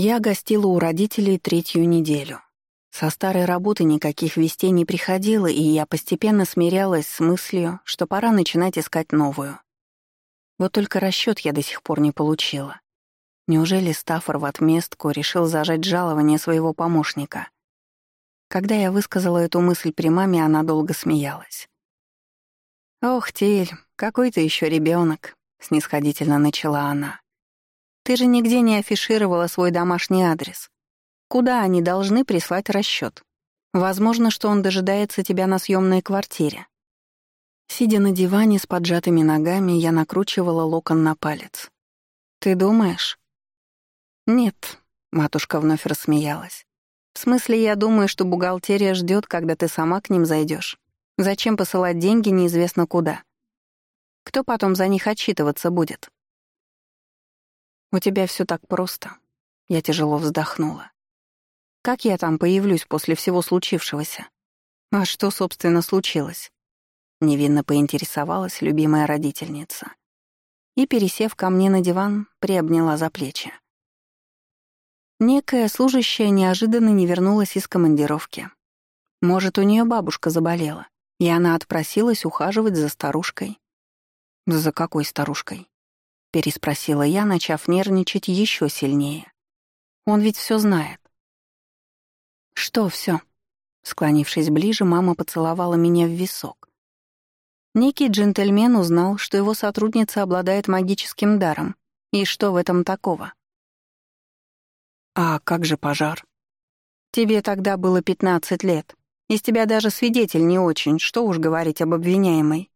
Я гостила у родителей третью неделю. Со старой работы никаких вестей не приходило, и я постепенно смирялась с мыслью, что пора начинать искать новую. Вот только расчет я до сих пор не получила. Неужели Стаффор в отместку решил зажать жалование своего помощника? Когда я высказала эту мысль при маме, она долго смеялась. «Ох, Тиль, какой ты еще ребенок, снисходительно начала она. «Ты же нигде не афишировала свой домашний адрес. Куда они должны прислать расчет? Возможно, что он дожидается тебя на съемной квартире. Сидя на диване с поджатыми ногами, я накручивала локон на палец. «Ты думаешь?» «Нет», — матушка вновь рассмеялась. «В смысле, я думаю, что бухгалтерия ждет, когда ты сама к ним зайдешь. Зачем посылать деньги неизвестно куда? Кто потом за них отчитываться будет?» «У тебя все так просто», — я тяжело вздохнула. Как я там появлюсь после всего случившегося? А что, собственно, случилось? Невинно поинтересовалась любимая родительница. И, пересев ко мне на диван, приобняла за плечи. Некая служащая неожиданно не вернулась из командировки. Может, у нее бабушка заболела, и она отпросилась ухаживать за старушкой. «За какой старушкой?» — переспросила я, начав нервничать еще сильнее. «Он ведь все знает. «Что все? Склонившись ближе, мама поцеловала меня в висок. Некий джентльмен узнал, что его сотрудница обладает магическим даром. И что в этом такого? «А как же пожар?» «Тебе тогда было пятнадцать лет. Из тебя даже свидетель не очень, что уж говорить об обвиняемой».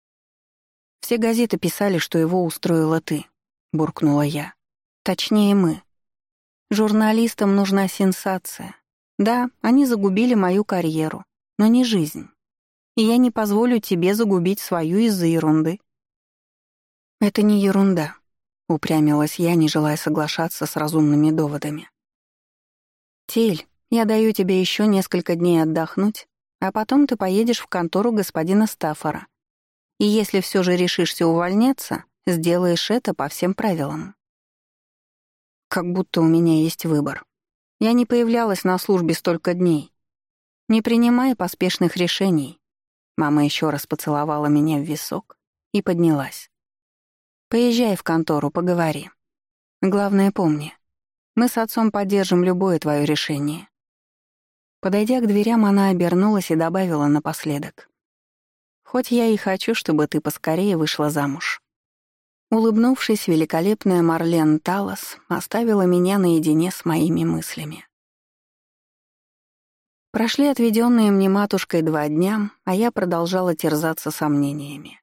«Все газеты писали, что его устроила ты», — буркнула я. «Точнее, мы. Журналистам нужна сенсация, да, они загубили мою карьеру, но не жизнь. И я не позволю тебе загубить свою из-за ерунды. Это не ерунда, упрямилась я, не желая соглашаться с разумными доводами. Тель, я даю тебе еще несколько дней отдохнуть, а потом ты поедешь в контору господина Стаффора. И если все же решишься увольняться, сделаешь это по всем правилам. Как будто у меня есть выбор. Я не появлялась на службе столько дней. Не принимай поспешных решений. Мама еще раз поцеловала меня в висок и поднялась. Поезжай в контору, поговори. Главное, помни, мы с отцом поддержим любое твое решение. Подойдя к дверям, она обернулась и добавила напоследок. «Хоть я и хочу, чтобы ты поскорее вышла замуж». Улыбнувшись, великолепная Марлен Талос оставила меня наедине с моими мыслями. Прошли отведенные мне матушкой два дня, а я продолжала терзаться сомнениями.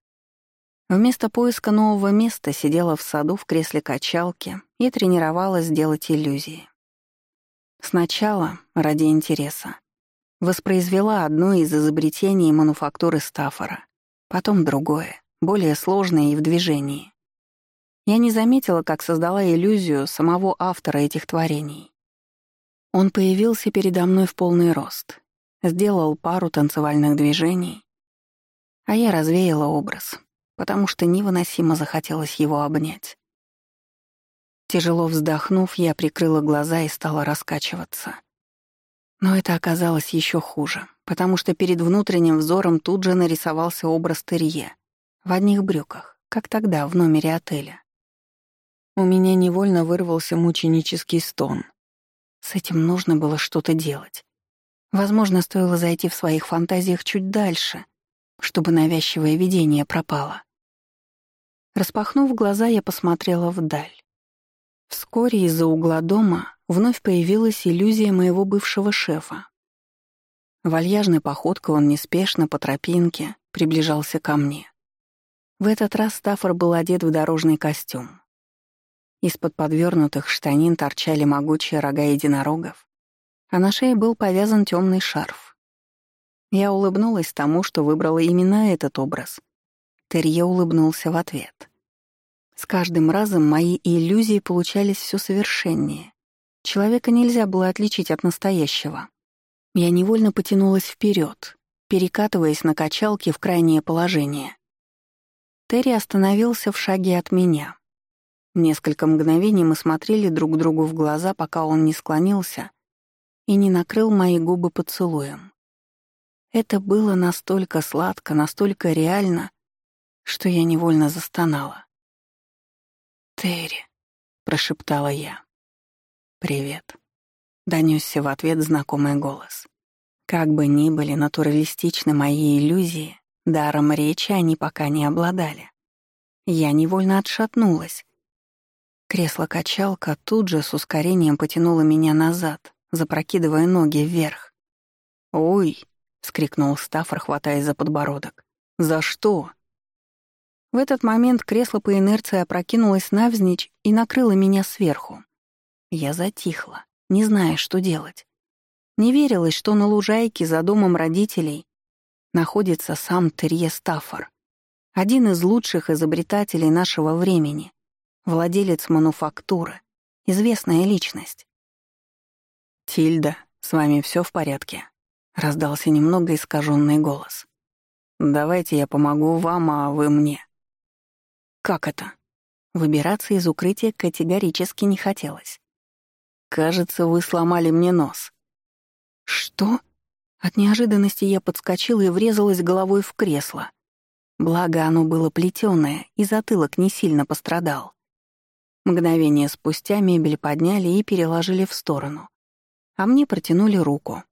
Вместо поиска нового места сидела в саду в кресле качалки и тренировалась делать иллюзии. Сначала, ради интереса, воспроизвела одно из изобретений мануфактуры Стаффора, потом другое, более сложное и в движении. Я не заметила, как создала иллюзию самого автора этих творений. Он появился передо мной в полный рост, сделал пару танцевальных движений, а я развеяла образ, потому что невыносимо захотелось его обнять. Тяжело вздохнув, я прикрыла глаза и стала раскачиваться. Но это оказалось еще хуже, потому что перед внутренним взором тут же нарисовался образ Терье в одних брюках, как тогда в номере отеля. У меня невольно вырвался мученический стон. С этим нужно было что-то делать. Возможно, стоило зайти в своих фантазиях чуть дальше, чтобы навязчивое видение пропало. Распахнув глаза, я посмотрела вдаль. Вскоре из-за угла дома вновь появилась иллюзия моего бывшего шефа. Вальяжной походкой он неспешно по тропинке приближался ко мне. В этот раз Стаффор был одет в дорожный костюм. Из-под подвернутых штанин торчали могучие рога единорогов, а на шее был повязан темный шарф. Я улыбнулась тому, что выбрала именно этот образ. Терье улыбнулся в ответ. С каждым разом мои иллюзии получались все совершеннее. Человека нельзя было отличить от настоящего. Я невольно потянулась вперед, перекатываясь на качалке в крайнее положение. Терри остановился в шаге от меня — Несколько мгновений мы смотрели друг другу в глаза, пока он не склонился и не накрыл мои губы поцелуем. Это было настолько сладко, настолько реально, что я невольно застонала. «Терри», — прошептала я. «Привет», — донесся в ответ знакомый голос. Как бы ни были натуралистичны мои иллюзии, даром речи они пока не обладали. Я невольно отшатнулась. Кресло-качалка тут же с ускорением потянуло меня назад, запрокидывая ноги вверх. «Ой!» — вскрикнул Стаффор, хватаясь за подбородок. «За что?» В этот момент кресло по инерции опрокинулось навзничь и накрыло меня сверху. Я затихла, не зная, что делать. Не верилось, что на лужайке за домом родителей находится сам Терье Стаффор, один из лучших изобретателей нашего времени, владелец мануфактуры, известная личность. «Тильда, с вами все в порядке?» — раздался немного искаженный голос. «Давайте я помогу вам, а вы мне». «Как это?» Выбираться из укрытия категорически не хотелось. «Кажется, вы сломали мне нос». «Что?» От неожиданности я подскочила и врезалась головой в кресло. Благо, оно было плетёное, и затылок не сильно пострадал. Мгновение спустя мебель подняли и переложили в сторону. А мне протянули руку.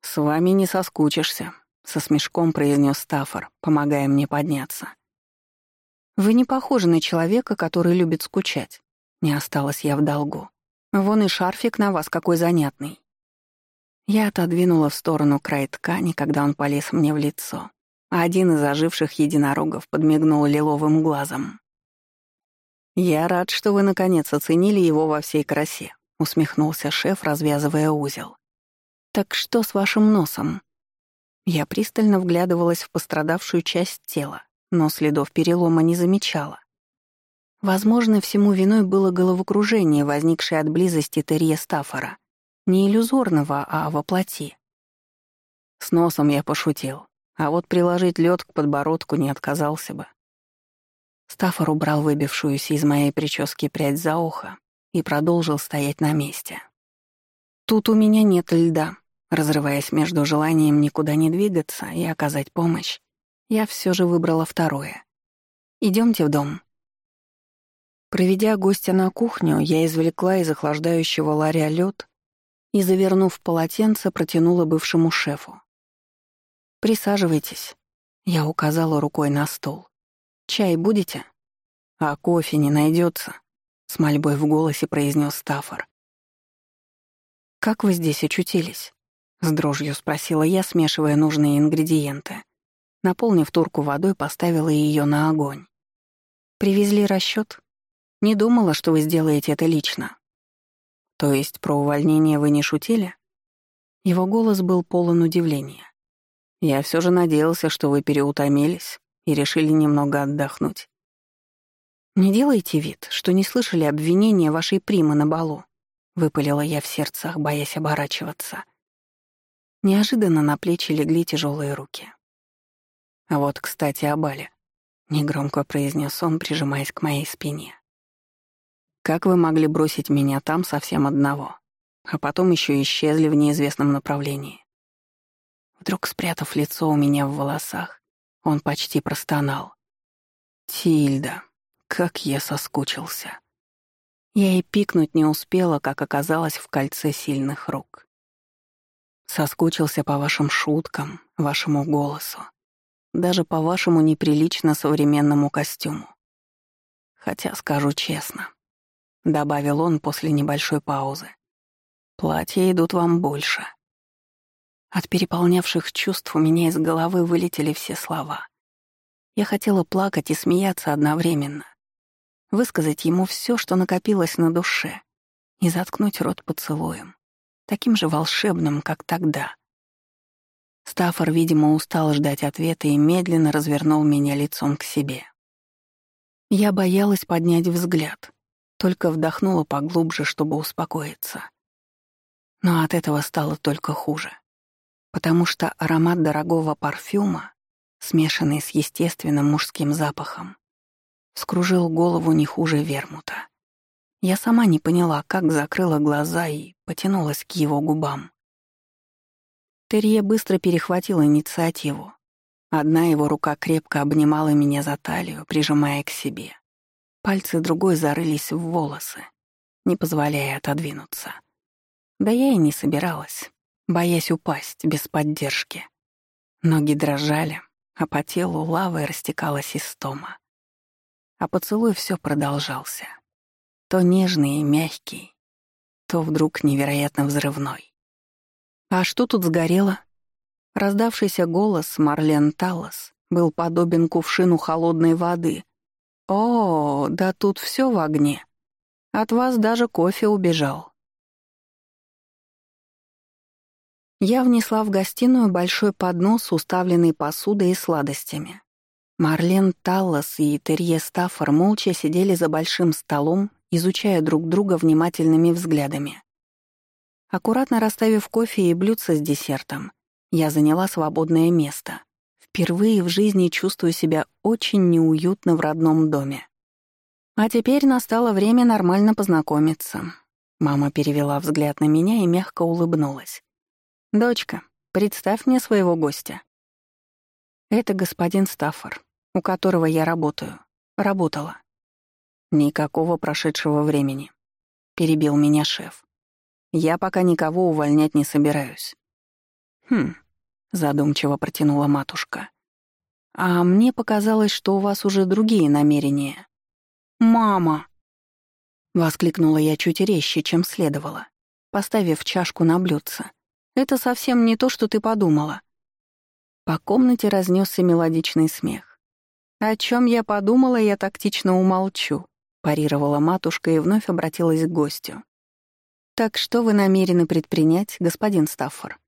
«С вами не соскучишься», — со смешком произнес Стаффор, помогая мне подняться. «Вы не похожи на человека, который любит скучать. Не осталась я в долгу. Вон и шарфик на вас какой занятный». Я отодвинула в сторону край ткани, когда он полез мне в лицо а один из оживших единорогов подмигнул лиловым глазом. «Я рад, что вы наконец оценили его во всей красе», — усмехнулся шеф, развязывая узел. «Так что с вашим носом?» Я пристально вглядывалась в пострадавшую часть тела, но следов перелома не замечала. Возможно, всему виной было головокружение, возникшее от близости Терье Стаффора. Не иллюзорного, а воплоти. С носом я пошутил. А вот приложить лед к подбородку не отказался бы. Стаффор убрал выбившуюся из моей прически прядь за ухо и продолжил стоять на месте. «Тут у меня нет льда», разрываясь между желанием никуда не двигаться и оказать помощь, я все же выбрала второе. Идемте в дом». Проведя гостя на кухню, я извлекла из охлаждающего ларя лед и, завернув полотенце, протянула бывшему шефу. «Присаживайтесь». Я указала рукой на стол. «Чай будете?» «А кофе не найдется? с мольбой в голосе произнес Стаффор. «Как вы здесь очутились?» — с дрожью спросила я, смешивая нужные ингредиенты. Наполнив турку водой, поставила ее на огонь. «Привезли расчет? Не думала, что вы сделаете это лично». «То есть про увольнение вы не шутили?» Его голос был полон удивления. Я все же надеялся, что вы переутомились и решили немного отдохнуть. «Не делайте вид, что не слышали обвинения вашей примы на балу», — выпалила я в сердцах, боясь оборачиваться. Неожиданно на плечи легли тяжелые руки. «А вот, кстати, о бале», — негромко произнес он, прижимаясь к моей спине. «Как вы могли бросить меня там совсем одного, а потом еще исчезли в неизвестном направлении? Вдруг, спрятав лицо у меня в волосах, он почти простонал. «Тильда, как я соскучился!» Я и пикнуть не успела, как оказалось в кольце сильных рук. Соскучился по вашим шуткам, вашему голосу, даже по вашему неприлично современному костюму. Хотя, скажу честно, — добавил он после небольшой паузы, — платья идут вам больше. От переполнявших чувств у меня из головы вылетели все слова. Я хотела плакать и смеяться одновременно. Высказать ему все, что накопилось на душе, и заткнуть рот поцелуем, таким же волшебным, как тогда. Стаффор, видимо, устал ждать ответа и медленно развернул меня лицом к себе. Я боялась поднять взгляд, только вдохнула поглубже, чтобы успокоиться. Но от этого стало только хуже потому что аромат дорогого парфюма, смешанный с естественным мужским запахом, скружил голову не хуже вермута. Я сама не поняла, как закрыла глаза и потянулась к его губам. Терье быстро перехватил инициативу. Одна его рука крепко обнимала меня за талию, прижимая к себе. Пальцы другой зарылись в волосы, не позволяя отодвинуться. Да я и не собиралась, боясь упасть без поддержки. Ноги дрожали, а по телу лавой растекалась истома. А поцелуй все продолжался. То нежный и мягкий, то вдруг невероятно взрывной. «А что тут сгорело?» Раздавшийся голос Марлен Таллас был подобен кувшину холодной воды. «О, да тут все в огне. От вас даже кофе убежал». Я внесла в гостиную большой поднос, уставленный посудой и сладостями. Марлен Таллас и Терье Стаффор молча сидели за большим столом, изучая друг друга внимательными взглядами. Аккуратно расставив кофе и блюдца с десертом, я заняла свободное место. Впервые в жизни чувствую себя очень неуютно в родном доме. А теперь настало время нормально познакомиться. Мама перевела взгляд на меня и мягко улыбнулась. «Дочка, представь мне своего гостя». «Это господин Стаффор, у которого я работаю. Работала». «Никакого прошедшего времени», — перебил меня шеф. «Я пока никого увольнять не собираюсь». «Хм, задумчиво протянула матушка. А мне показалось, что у вас уже другие намерения. Мама! воскликнула я чуть резче, чем следовало, поставив чашку на блюдце. Это совсем не то, что ты подумала. По комнате разнесся мелодичный смех. О чем я подумала, я тактично умолчу, парировала матушка и вновь обратилась к гостю. Так что вы намерены предпринять, господин Стаффор?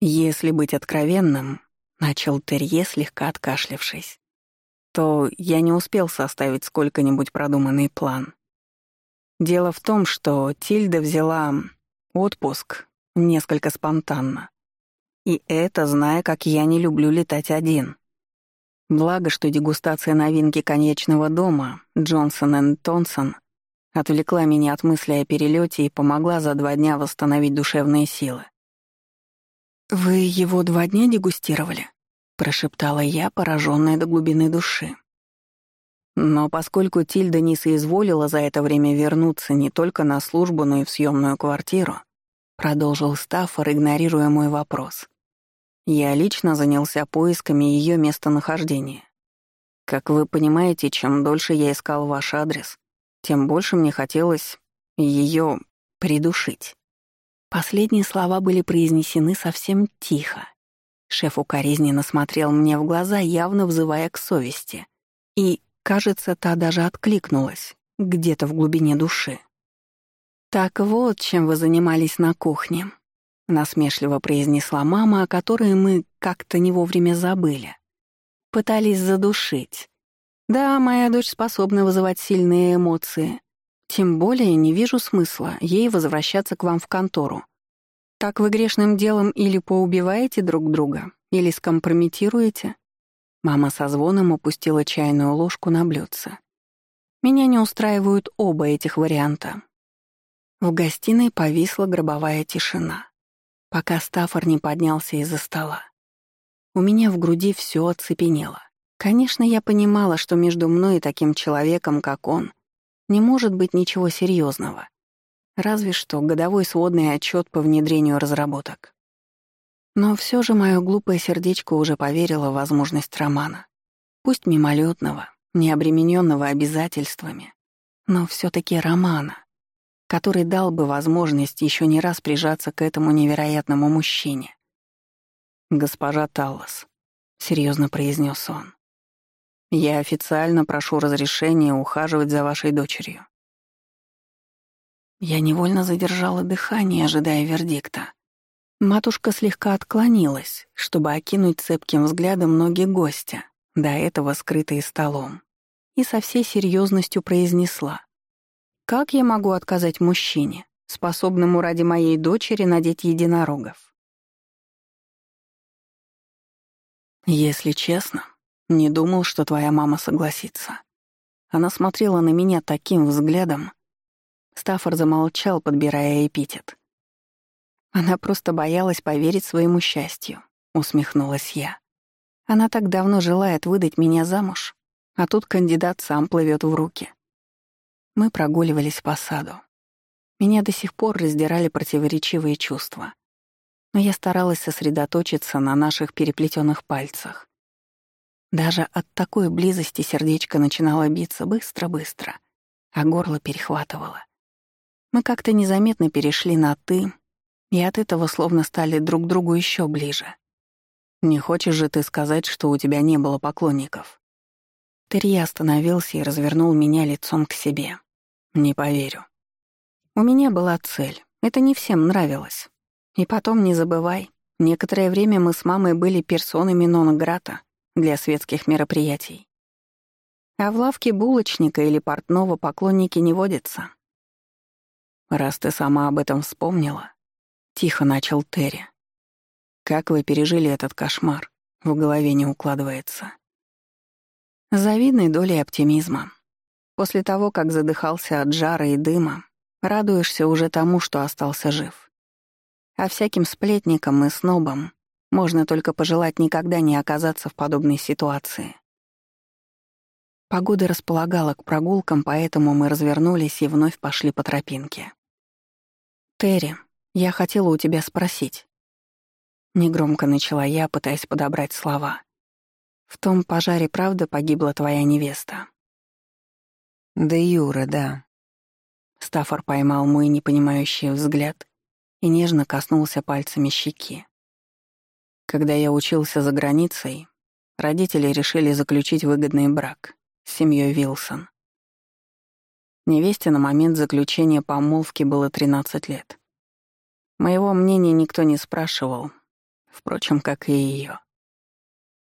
«Если быть откровенным», — начал Терье, слегка откашлявшись, «то я не успел составить сколько-нибудь продуманный план. Дело в том, что Тильда взяла отпуск несколько спонтанно. И это, зная, как я не люблю летать один. Благо, что дегустация новинки конечного дома Джонсон энд Тонсон отвлекла меня от мысли о перелете и помогла за два дня восстановить душевные силы. «Вы его два дня дегустировали?» — прошептала я, пораженная до глубины души. Но поскольку Тильда не соизволила за это время вернуться не только на службу, но и в съемную квартиру, продолжил Стаффор, игнорируя мой вопрос. Я лично занялся поисками ее местонахождения. Как вы понимаете, чем дольше я искал ваш адрес, тем больше мне хотелось ее придушить. Последние слова были произнесены совсем тихо. Шеф укоризненно смотрел мне в глаза, явно взывая к совести. И, кажется, та даже откликнулась, где-то в глубине души. «Так вот, чем вы занимались на кухне», — насмешливо произнесла мама, о которой мы как-то не вовремя забыли. Пытались задушить. Да, моя дочь способна вызывать сильные эмоции, тем более не вижу смысла ей возвращаться к вам в контору. Так вы грешным делом или поубиваете друг друга, или скомпрометируете. Мама со звоном опустила чайную ложку на блюдце. Меня не устраивают оба этих варианта. В гостиной повисла гробовая тишина, пока Стаффор не поднялся из-за стола. У меня в груди все оцепенело. Конечно, я понимала, что между мной и таким человеком, как он, не может быть ничего серьезного. Разве что годовой сводный отчет по внедрению разработок. Но все же мое глупое сердечко уже поверило в возможность романа. Пусть мимолетного, не обремененного обязательствами, но все таки романа, который дал бы возможность еще не раз прижаться к этому невероятному мужчине. «Госпожа Таллас», — серьезно произнес он, я официально прошу разрешения ухаживать за вашей дочерью». Я невольно задержала дыхание, ожидая вердикта. Матушка слегка отклонилась, чтобы окинуть цепким взглядом ноги гостя, до этого скрытые столом, и со всей серьезностью произнесла. «Как я могу отказать мужчине, способному ради моей дочери надеть единорогов?» «Если честно, не думал, что твоя мама согласится. Она смотрела на меня таким взглядом. Стаффор замолчал, подбирая эпитет. Она просто боялась поверить своему счастью, усмехнулась я. Она так давно желает выдать меня замуж, а тут кандидат сам плывет в руки. Мы прогуливались по саду. Меня до сих пор раздирали противоречивые чувства. Но я старалась сосредоточиться на наших переплетенных пальцах. Даже от такой близости сердечко начинало биться быстро-быстро, а горло перехватывало. Мы как-то незаметно перешли на «ты», и от этого словно стали друг другу еще ближе. «Не хочешь же ты сказать, что у тебя не было поклонников?» Терья остановился и развернул меня лицом к себе. «Не поверю. У меня была цель. Это не всем нравилось. И потом не забывай, некоторое время мы с мамой были персонами нон-грата для светских мероприятий. А в лавке булочника или портного поклонники не водятся. «Раз ты сама об этом вспомнила», — тихо начал Терри. «Как вы пережили этот кошмар? В голове не укладывается». Завидной долей оптимизма. После того, как задыхался от жара и дыма, Радуешься уже тому, что остался жив. А всяким сплетникам и снобам можно только пожелать никогда не оказаться в подобной ситуации. Погода располагала к прогулкам, поэтому мы развернулись и вновь пошли по тропинке. «Терри, я хотела у тебя спросить». Негромко начала я, пытаясь подобрать слова. «В том пожаре правда погибла твоя невеста?» «Да, Юра, да», Стаффор поймал мой непонимающий взгляд и нежно коснулся пальцами щеки. Когда я учился за границей, родители решили заключить выгодный брак с семьей Вилсон. Невесте на момент заключения помолвки было 13 лет. Моего мнения никто не спрашивал, впрочем, как и ее.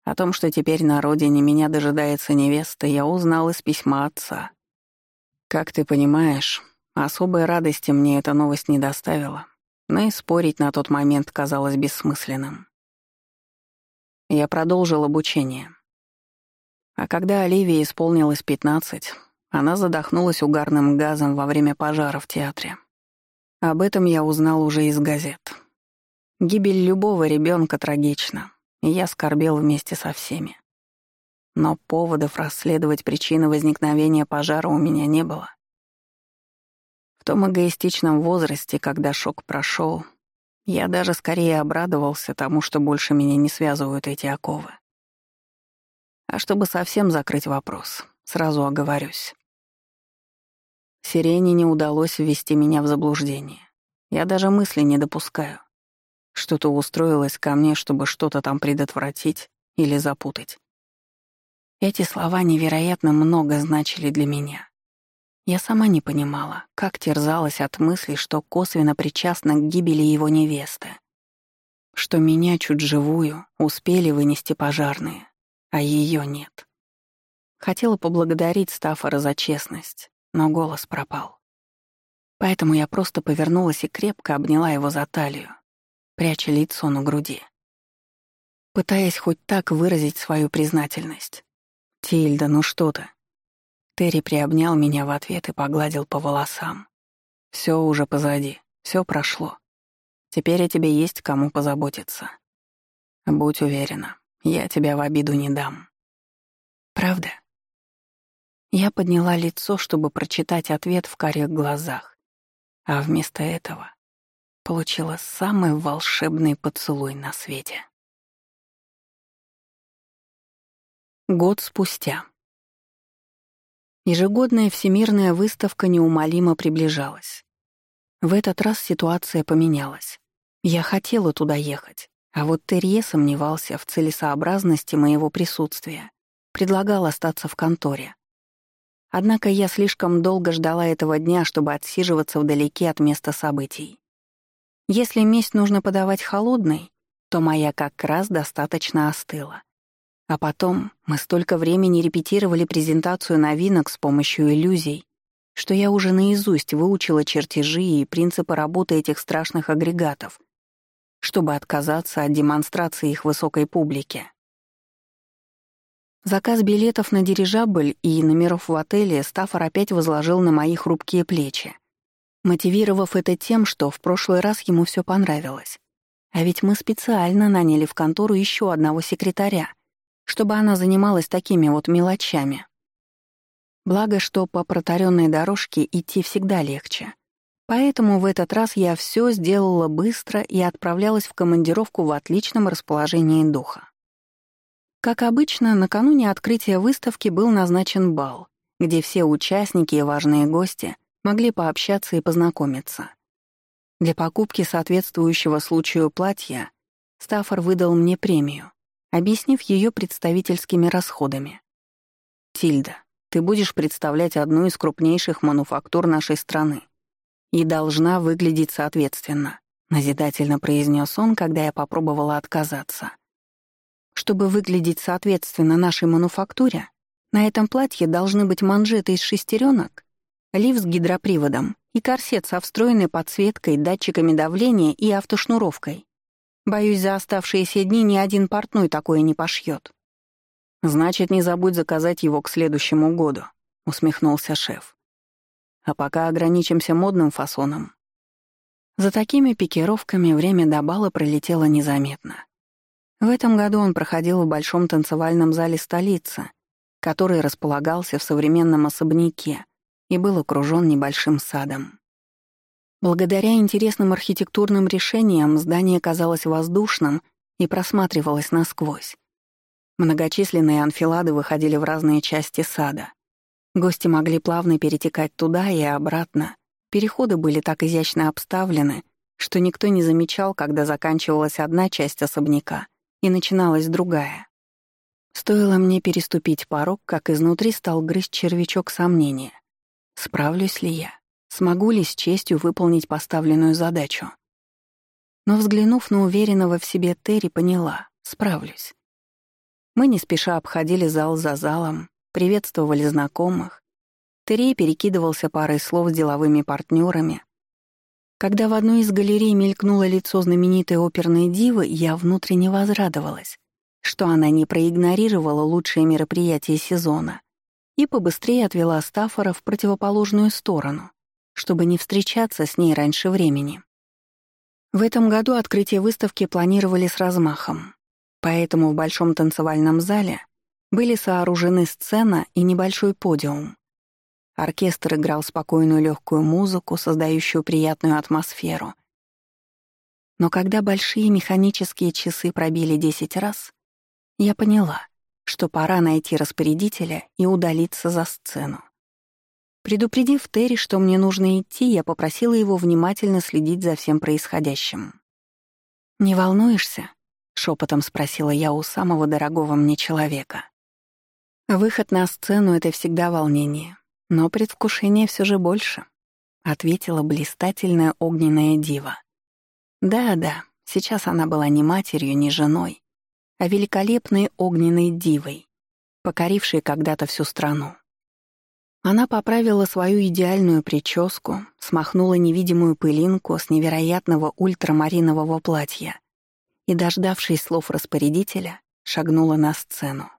О том, что теперь на родине меня дожидается невеста, я узнал из письма отца. Как ты понимаешь, Особой радости мне эта новость не доставила, но и спорить на тот момент казалось бессмысленным. Я продолжил обучение. А когда Оливии исполнилось 15, она задохнулась угарным газом во время пожара в театре. Об этом я узнал уже из газет. Гибель любого ребенка трагична, и я скорбел вместе со всеми. Но поводов расследовать причины возникновения пожара у меня не было. В том эгоистичном возрасте, когда шок прошел, я даже скорее обрадовался тому, что больше меня не связывают эти оковы. А чтобы совсем закрыть вопрос, сразу оговорюсь. Сирене не удалось ввести меня в заблуждение. Я даже мысли не допускаю. Что-то устроилось ко мне, чтобы что-то там предотвратить или запутать. Эти слова невероятно много значили для меня. Я сама не понимала, как терзалась от мысли, что косвенно причастна к гибели его невесты. Что меня чуть живую успели вынести пожарные, а ее нет. Хотела поблагодарить Стаффора за честность, но голос пропал. Поэтому я просто повернулась и крепко обняла его за талию, пряча лицо на груди. Пытаясь хоть так выразить свою признательность. «Тильда, ну что ты? Терри приобнял меня в ответ и погладил по волосам. Все уже позади, все прошло. Теперь о тебе есть кому позаботиться. Будь уверена, я тебя в обиду не дам. Правда? Я подняла лицо, чтобы прочитать ответ в карих глазах, а вместо этого получила самый волшебный поцелуй на свете. Год спустя. Ежегодная всемирная выставка неумолимо приближалась. В этот раз ситуация поменялась. Я хотела туда ехать, а вот Терье сомневался в целесообразности моего присутствия, предлагал остаться в конторе. Однако я слишком долго ждала этого дня, чтобы отсиживаться вдалеке от места событий. Если месть нужно подавать холодной, то моя как раз достаточно остыла. А потом мы столько времени репетировали презентацию новинок с помощью иллюзий, что я уже наизусть выучила чертежи и принципы работы этих страшных агрегатов, чтобы отказаться от демонстрации их высокой публике. Заказ билетов на дирижабль и номеров в отеле Стаффор опять возложил на мои хрупкие плечи, мотивировав это тем, что в прошлый раз ему все понравилось. А ведь мы специально наняли в контору еще одного секретаря, чтобы она занималась такими вот мелочами. Благо, что по протаренной дорожке идти всегда легче. Поэтому в этот раз я все сделала быстро и отправлялась в командировку в отличном расположении духа. Как обычно, накануне открытия выставки был назначен бал, где все участники и важные гости могли пообщаться и познакомиться. Для покупки соответствующего случаю платья Стаффор выдал мне премию, объяснив ее представительскими расходами. «Тильда, ты будешь представлять одну из крупнейших мануфактур нашей страны и должна выглядеть соответственно», назидательно произнес он, когда я попробовала отказаться. Чтобы выглядеть соответственно нашей мануфактуре, на этом платье должны быть манжеты из шестеренок, лиф с гидроприводом и корсет со встроенной подсветкой, датчиками давления и автошнуровкой. Боюсь, за оставшиеся дни ни один портной такое не пошьет. «Значит, не забудь заказать его к следующему году», — усмехнулся шеф. «А пока ограничимся модным фасоном». За такими пикировками время до бала пролетело незаметно. В этом году он проходил в большом танцевальном зале столицы, который располагался в современном особняке и был окружен небольшим садом. Благодаря интересным архитектурным решениям здание казалось воздушным и просматривалось насквозь. Многочисленные анфилады выходили в разные части сада. Гости могли плавно перетекать туда и обратно. Переходы были так изящно обставлены, что никто не замечал, когда заканчивалась одна часть особняка, и начиналась другая. Стоило мне переступить порог, как изнутри стал грызть червячок сомнения. Справлюсь ли я? Смогу ли с честью выполнить поставленную задачу? Но, взглянув на уверенного в себе Терри, поняла — справлюсь. Мы не спеша обходили зал за залом, приветствовали знакомых. Терри перекидывался парой слов с деловыми партнерами, когда в одной из галерей мелькнуло лицо знаменитой оперной дивы, я внутренне возрадовалась, что она не проигнорировала лучшие мероприятия сезона и побыстрее отвела Стаффора в противоположную сторону, чтобы не встречаться с ней раньше времени. В этом году открытие выставки планировали с размахом, поэтому в большом танцевальном зале были сооружены сцена и небольшой подиум, Оркестр играл спокойную легкую музыку, создающую приятную атмосферу. Но когда большие механические часы пробили десять раз, я поняла, что пора найти распорядителя и удалиться за сцену. Предупредив Терри, что мне нужно идти, я попросила его внимательно следить за всем происходящим. «Не волнуешься?» — шепотом спросила я у самого дорогого мне человека. Выход на сцену — это всегда волнение, но предвкушение все же больше, ответила блистательная огненная дива. Да-да, сейчас она была не матерью, не женой, а великолепной огненной дивой, покорившей когда-то всю страну. Она поправила свою идеальную прическу, смахнула невидимую пылинку с невероятного ультрамаринового платья и, дождавшись слов распорядителя, шагнула на сцену.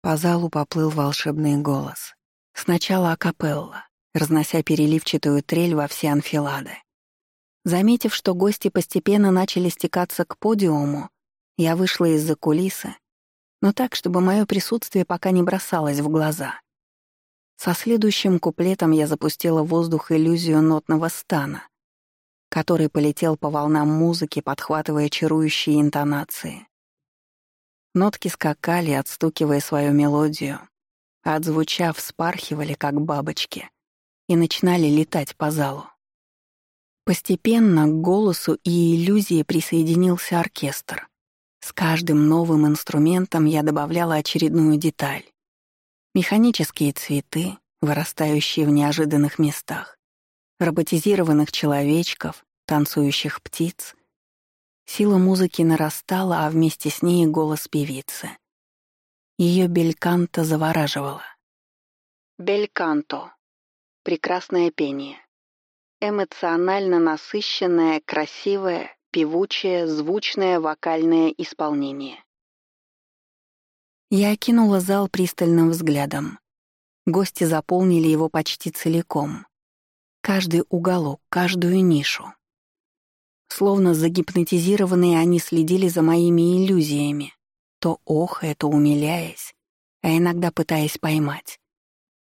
По залу поплыл волшебный голос. Сначала акапелла, разнося переливчатую трель во все анфилады. Заметив, что гости постепенно начали стекаться к подиуму, я вышла из-за кулисы, но так, чтобы мое присутствие пока не бросалось в глаза. Со следующим куплетом я запустила воздух иллюзию нотного стана, который полетел по волнам музыки, подхватывая чарующие интонации. Нотки скакали, отстукивая свою мелодию, отзвучав, спархивали, как бабочки, и начинали летать по залу. Постепенно к голосу и иллюзии присоединился оркестр. С каждым новым инструментом я добавляла очередную деталь. Механические цветы, вырастающие в неожиданных местах, роботизированных человечков, танцующих птиц. Сила музыки нарастала, а вместе с ней голос певицы — ее бельканто завораживало. Бельканто. Прекрасное пение. Эмоционально насыщенное, красивое, певучее, звучное вокальное исполнение. Я окинула зал пристальным взглядом. Гости заполнили его почти целиком. Каждый уголок, каждую нишу. Словно загипнотизированные они следили за моими иллюзиями, то охая, то умиляясь, а иногда пытаясь поймать.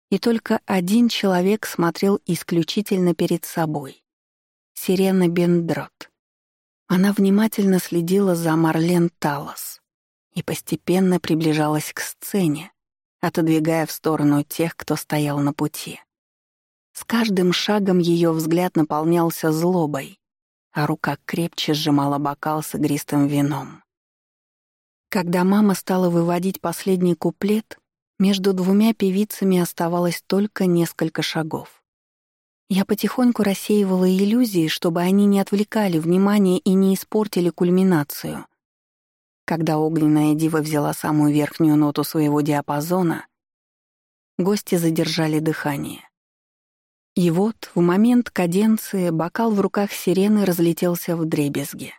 И только один человек смотрел исключительно перед собой. Сирена Бендрот. Она внимательно следила за Марлен Талос и постепенно приближалась к сцене, отодвигая в сторону тех, кто стоял на пути. С каждым шагом ее взгляд наполнялся злобой, а рука крепче сжимала бокал с игристым вином. Когда мама стала выводить последний куплет, между двумя певицами оставалось только несколько шагов. Я потихоньку рассеивала иллюзии, чтобы они не отвлекали внимание и не испортили кульминацию. Когда огненная дива взяла самую верхнюю ноту своего диапазона, гости задержали дыхание. И вот, в момент каденции, бокал в руках сирены разлетелся в дребезги.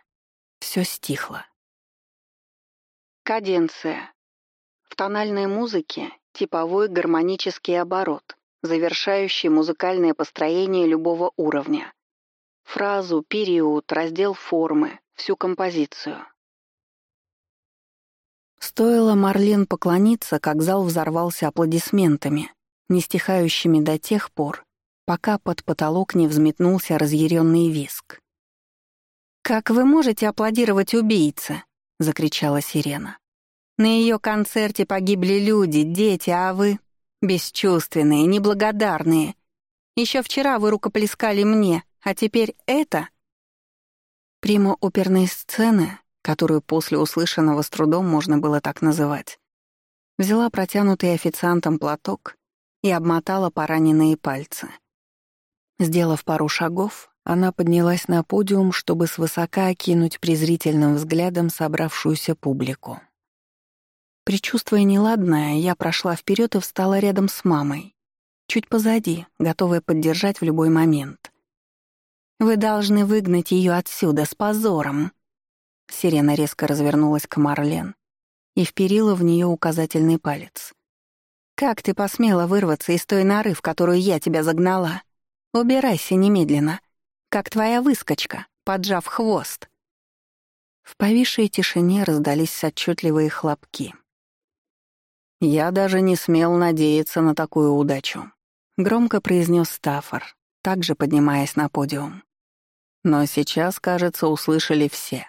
Все стихло. Каденция. В тональной музыке типовой гармонический оборот, завершающий музыкальное построение любого уровня. Фразу, период, раздел формы, всю композицию. Стоило Марлен поклониться, как зал взорвался аплодисментами, не стихающими до тех пор, пока под потолок не взметнулся разъяренный виск. «Как вы можете аплодировать убийце?» — закричала сирена. «На ее концерте погибли люди, дети, а вы — бесчувственные, неблагодарные. Еще вчера вы рукоплескали мне, а теперь это...» Прима оперной сцены которую после услышанного с трудом можно было так называть. Взяла протянутый официантом платок и обмотала пораненные пальцы. Сделав пару шагов, она поднялась на подиум, чтобы свысока окинуть презрительным взглядом собравшуюся публику. Причувствуя неладное, я прошла вперед и встала рядом с мамой, чуть позади, готовая поддержать в любой момент. «Вы должны выгнать ее отсюда с позором», Сирена резко развернулась к Марлен и вперила в нее указательный палец. «Как ты посмела вырваться из той норы, в которую я тебя загнала? Убирайся немедленно, как твоя выскочка, поджав хвост». В повисшей тишине раздались отчетливые хлопки. «Я даже не смел надеяться на такую удачу», — громко произнес Стаффор, также поднимаясь на подиум. «Но сейчас, кажется, услышали все.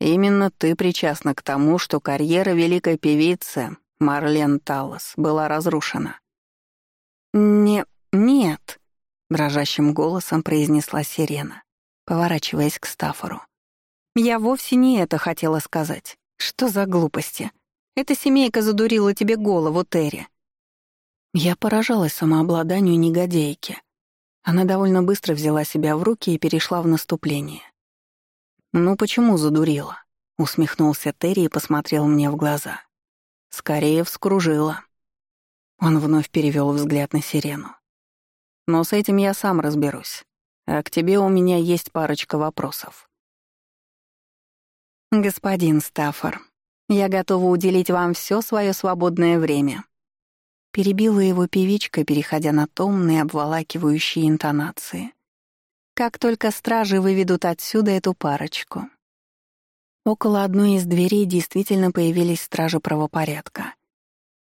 Именно ты причастна к тому, что карьера великой певицы Марлен Таллас была разрушена. «Не... нет», — дрожащим голосом произнесла Сирена, поворачиваясь к Стафору. «Я вовсе не это хотела сказать. Что за глупости? Эта семейка задурила тебе голову, Терри». Я поражалась самообладанию негодейки. Она довольно быстро взяла себя в руки и перешла в наступление. «Ну почему задурила?» — усмехнулся Терри и посмотрел мне в глаза. «Скорее вскружила». Он вновь перевел взгляд на сирену. «Но с этим я сам разберусь. А к тебе у меня есть парочка вопросов». «Господин Стаффор, я готова уделить вам все свое свободное время», перебила его певичка, переходя на томные, обволакивающие интонации. Как только стражи выведут отсюда эту парочку. Около одной из дверей действительно появились стражи правопорядка.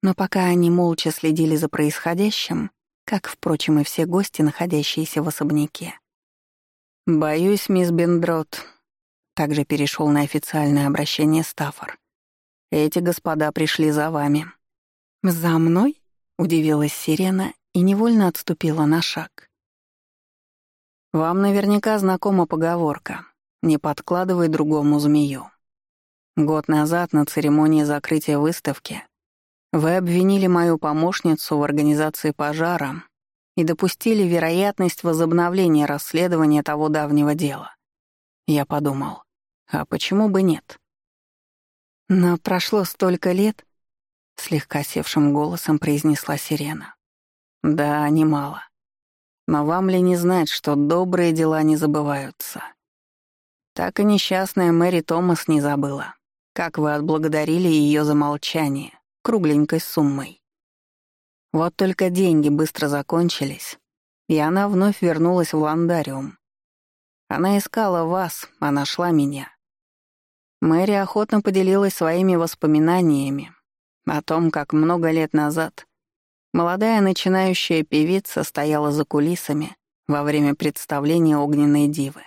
Но пока они молча следили за происходящим, как, впрочем, и все гости, находящиеся в особняке. «Боюсь, мисс Бендрот», — также перешел на официальное обращение Стаффор. «Эти господа пришли за вами». «За мной?» — удивилась Сирена и невольно отступила на шаг. Вам наверняка знакома поговорка «Не подкладывай другому змею». Год назад на церемонии закрытия выставки вы обвинили мою помощницу в организации пожара и допустили вероятность возобновления расследования того давнего дела. Я подумал, а почему бы нет? Но прошло столько лет, слегка севшим голосом произнесла Сирена. Да, немало. Но вам ли не знать, что добрые дела не забываются? Так и несчастная Мэри Томас не забыла. Как вы отблагодарили ее за молчание, кругленькой суммой. Вот только деньги быстро закончились, и она вновь вернулась в ландариум. Она искала вас, а нашла меня. Мэри охотно поделилась своими воспоминаниями о том, как много лет назад молодая начинающая певица стояла за кулисами во время представления огненной дивы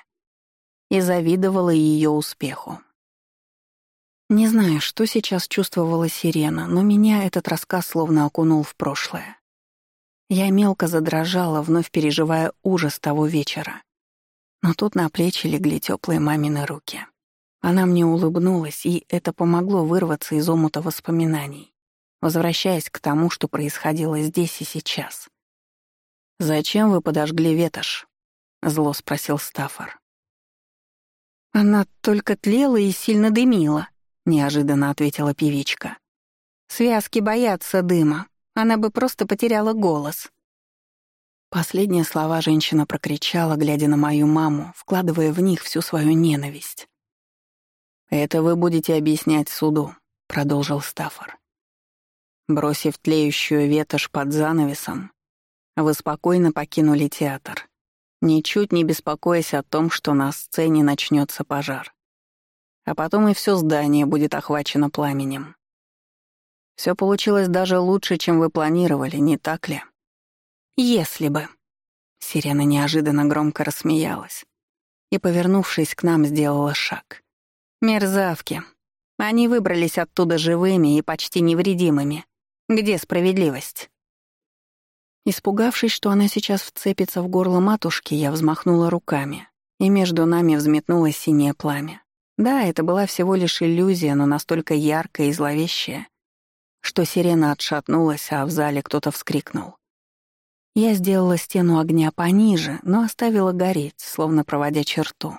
и завидовала ее успеху. Не знаю, что сейчас чувствовала Сирена, но меня этот рассказ словно окунул в прошлое. Я мелко задрожала, вновь переживая ужас того вечера. Но тут на плечи легли теплые мамины руки. Она мне улыбнулась, и это помогло вырваться из омута воспоминаний, возвращаясь к тому, что происходило здесь и сейчас. «Зачем вы подожгли ветошь?» — зло спросил Стаффор. «Она только тлела и сильно дымила», — неожиданно ответила певичка. «Связки боятся дыма. Она бы просто потеряла голос». Последние слова женщина прокричала, глядя на мою маму, вкладывая в них всю свою ненависть. «Это вы будете объяснять суду», — продолжил Стаффор. Бросив тлеющую ветошь под занавесом, вы спокойно покинули театр, ничуть не беспокоясь о том, что на сцене начнется пожар а потом и все здание будет охвачено пламенем. Все получилось даже лучше, чем вы планировали, не так ли? Если бы. Сирена неожиданно громко рассмеялась и, повернувшись к нам, сделала шаг. Мерзавки. Они выбрались оттуда живыми и почти невредимыми. Где справедливость? Испугавшись, что она сейчас вцепится в горло матушки, я взмахнула руками, и между нами взметнулось синее пламя. Да, это была всего лишь иллюзия, но настолько яркая и зловещая, что сирена отшатнулась, а в зале кто-то вскрикнул. Я сделала стену огня пониже, но оставила гореть, словно проводя черту.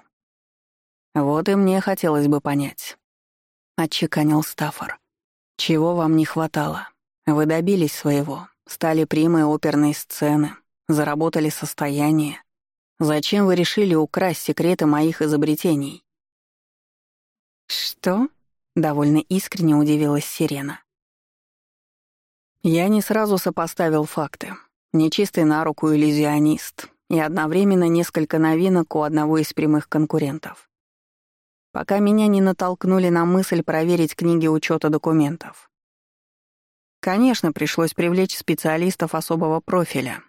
«Вот и мне хотелось бы понять», — отчеканил Стаффор. «Чего вам не хватало? Вы добились своего, стали примой оперной сцены, заработали состояние. Зачем вы решили украсть секреты моих изобретений?» «Что?» — довольно искренне удивилась Сирена. Я не сразу сопоставил факты. Нечистый на руку иллюзионист и одновременно несколько новинок у одного из прямых конкурентов. Пока меня не натолкнули на мысль проверить книги учета документов. Конечно, пришлось привлечь специалистов особого профиля.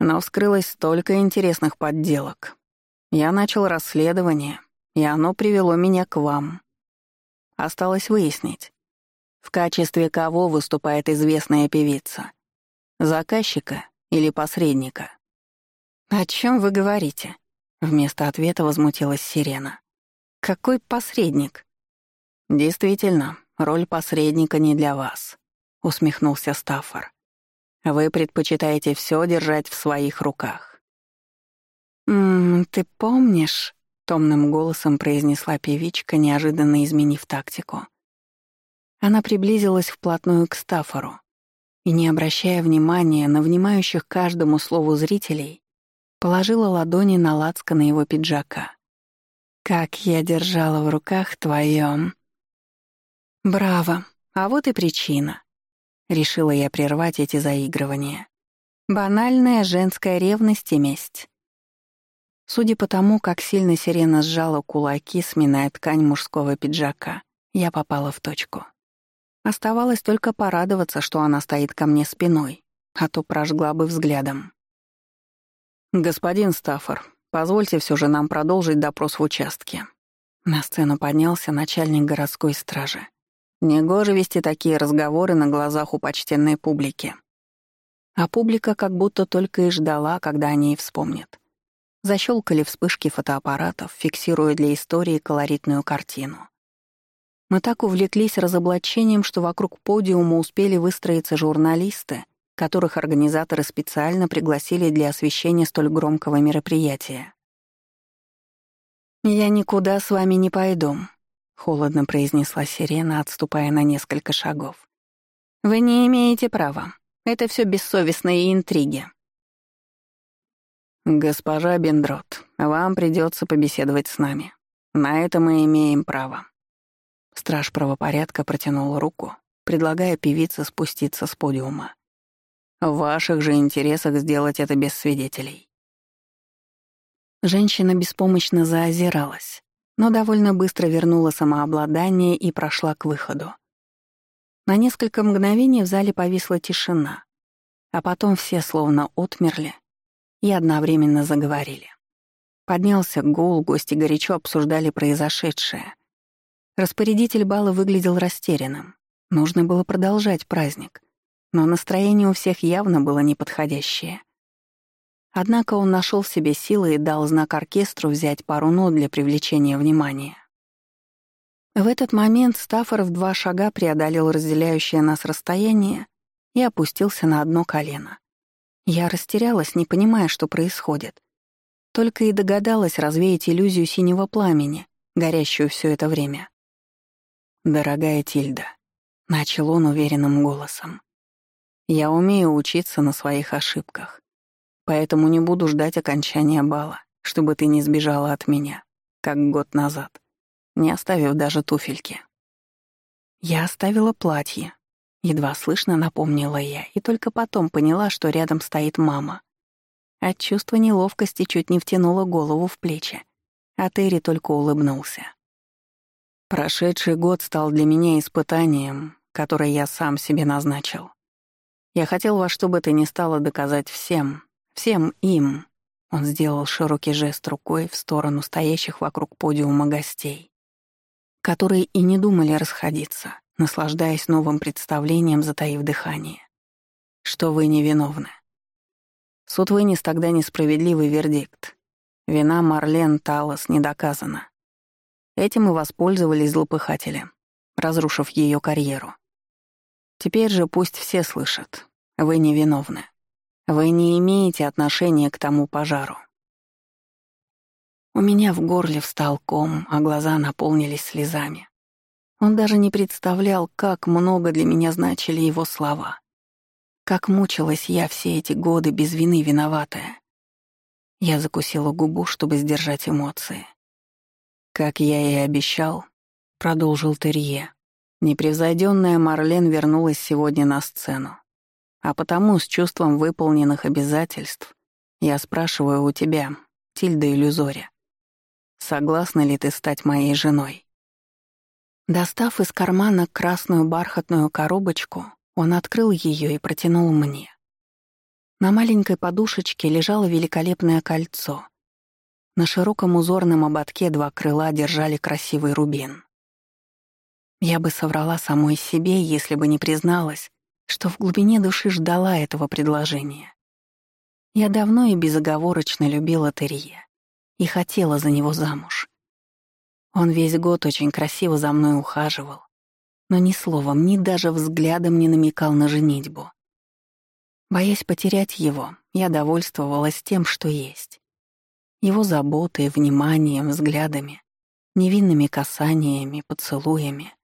Но вскрылось столько интересных подделок. Я начал расследование, и оно привело меня к вам. Осталось выяснить, в качестве кого выступает известная певица. Заказчика или посредника? «О чем вы говорите?» Вместо ответа возмутилась Сирена. «Какой посредник?» «Действительно, роль посредника не для вас», — усмехнулся Стаффор. «Вы предпочитаете все держать в своих руках». «Ммм, ты помнишь?» Томным голосом произнесла певичка, неожиданно изменив тактику. Она приблизилась вплотную к Стафору и, не обращая внимания на внимающих каждому слову зрителей, положила ладони на лацко на его пиджака. «Как я держала в руках твоем...» «Браво! А вот и причина!» Решила я прервать эти заигрывания. Банальная женская ревность и месть. Судя по тому, как сильно сирена сжала кулаки, сминая ткань мужского пиджака, я попала в точку. Оставалось только порадоваться, что она стоит ко мне спиной, а то прожгла бы взглядом. «Господин Стаффор, позвольте все же нам продолжить допрос в участке». На сцену поднялся начальник городской стражи. Негоже вести такие разговоры на глазах у почтенной публики. А публика как будто только и ждала, когда о ней вспомнят. Защелкали вспышки фотоаппаратов, фиксируя для истории колоритную картину. Мы так увлеклись разоблачением, что вокруг подиума успели выстроиться журналисты, которых организаторы специально пригласили для освещения столь громкого мероприятия. «Я никуда с вами не пойду», — холодно произнесла Сирена, отступая на несколько шагов. «Вы не имеете права. Это все бессовестные интриги». «Госпожа Бендрот, вам придется побеседовать с нами. На это мы имеем право». Страж правопорядка протянул руку, предлагая певице спуститься с подиума. В ваших же интересах сделать это без свидетелей. Женщина беспомощно заозиралась, но довольно быстро вернула самообладание и прошла к выходу. На несколько мгновений в зале повисла тишина, а потом все словно отмерли и одновременно заговорили. Поднялся гул, гости горячо обсуждали произошедшее. Распорядитель бала выглядел растерянным. Нужно было продолжать праздник, но настроение у всех явно было неподходящее. Однако он нашел в себе силы и дал знак оркестру взять пару нот для привлечения внимания. В этот момент Стаффор в два шага преодолел разделяющее нас расстояние и опустился на одно колено. Я растерялась, не понимая, что происходит. Только и догадалась развеять иллюзию синего пламени, горящую все это время. «Дорогая Тильда», — начал он уверенным голосом, — «я умею учиться на своих ошибках, поэтому не буду ждать окончания бала, чтобы ты не сбежала от меня, как год назад не оставив даже туфельки. Я оставила платье. Едва слышно напомнила я, и только потом поняла, что рядом стоит мама. От чувства неловкости чуть не втянула голову в плечи, а Терри только улыбнулся. Прошедший год стал для меня испытанием, которое я сам себе назначил. Я хотел во что бы то ни стало доказать всем, всем им. Он сделал широкий жест рукой в сторону стоящих вокруг подиума гостей которые и не думали расходиться, наслаждаясь новым представлением, затаив дыхание. Что вы невиновны. Суд вынес тогда несправедливый вердикт. Вина Марлен Талос не доказана. Этим и воспользовались злопыхатели, разрушив ее карьеру. Теперь же пусть все слышат. Вы невиновны. Вы не имеете отношения к тому пожару. У меня в горле встал ком, а глаза наполнились слезами. Он даже не представлял, как много для меня значили его слова. Как мучилась я все эти годы без вины виноватая. Я закусила губу, чтобы сдержать эмоции. «Как я и обещал», — продолжил Терье, непревзойденная Марлен вернулась сегодня на сцену. А потому с чувством выполненных обязательств я спрашиваю у тебя, Тильда Иллюзоря, Согласна ли ты стать моей женой?» Достав из кармана красную бархатную коробочку, он открыл ее и протянул мне. На маленькой подушечке лежало великолепное кольцо. На широком узорном ободке два крыла держали красивый рубин. Я бы соврала самой себе, если бы не призналась, что в глубине души ждала этого предложения. Я давно и безоговорочно любила Терье и хотела за него замуж. Он весь год очень красиво за мной ухаживал, но ни словом, ни даже взглядом не намекал на женитьбу. Боясь потерять его, я довольствовалась тем, что есть. Его заботой, вниманием, взглядами, невинными касаниями, поцелуями.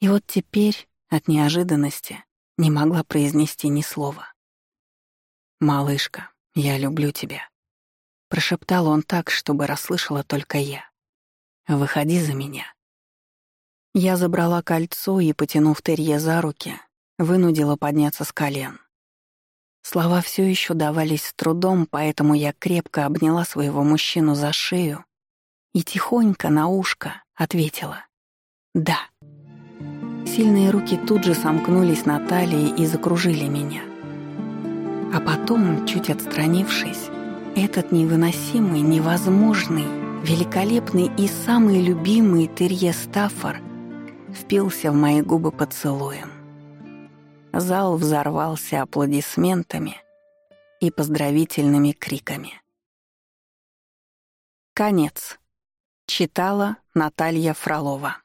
И вот теперь, от неожиданности, не могла произнести ни слова. «Малышка, я люблю тебя», Прошептал он так, чтобы расслышала только я. «Выходи за меня». Я забрала кольцо и, потянув Терье за руки, вынудила подняться с колен. Слова все еще давались с трудом, поэтому я крепко обняла своего мужчину за шею и тихонько на ушко ответила «Да». Сильные руки тут же сомкнулись на талии и закружили меня. А потом, чуть отстранившись, этот невыносимый, невозможный, великолепный и самый любимый Терье Стаффор впился в мои губы поцелуем. Зал взорвался аплодисментами и поздравительными криками. Конец. Читала Наталья Фролова.